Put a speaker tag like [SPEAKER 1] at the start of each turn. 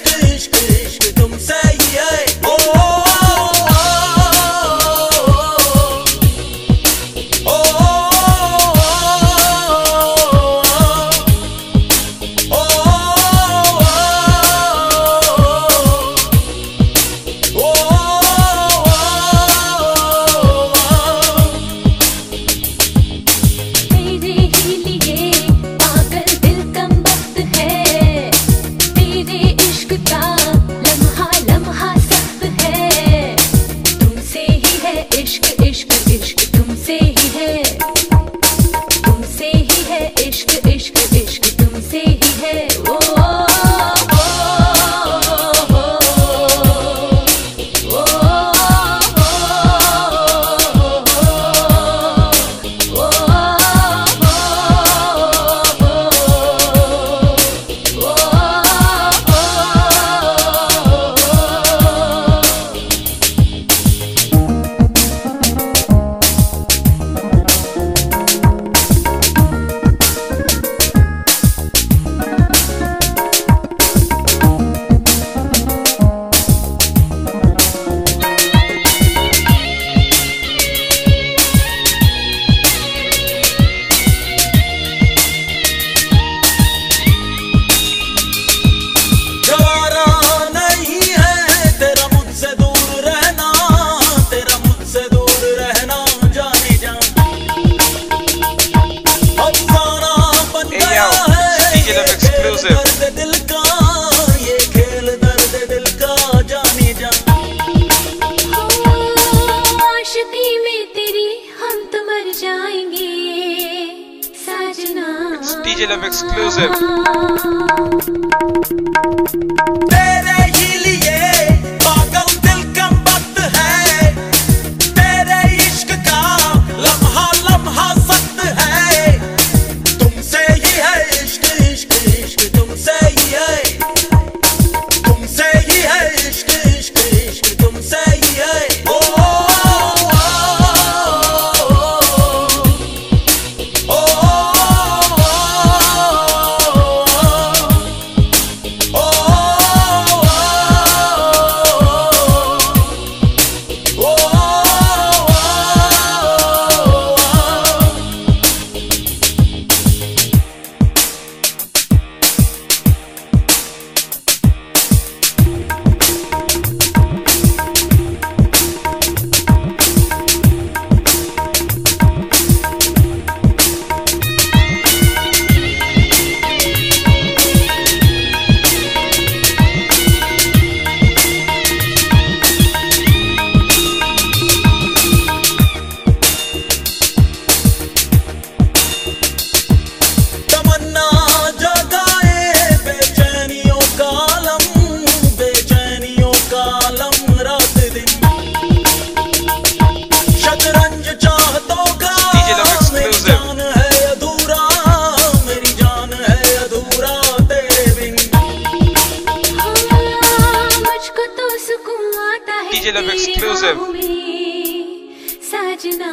[SPEAKER 1] quis, quis, quis que. दर्द दिल का ये खेल दर्द दिल का जाने जा
[SPEAKER 2] आशिकी में तेरी हम तो मर जाएँगे It's DJ Love exclusive. हाँ।
[SPEAKER 1] hey!
[SPEAKER 2] exclusive. Sajna.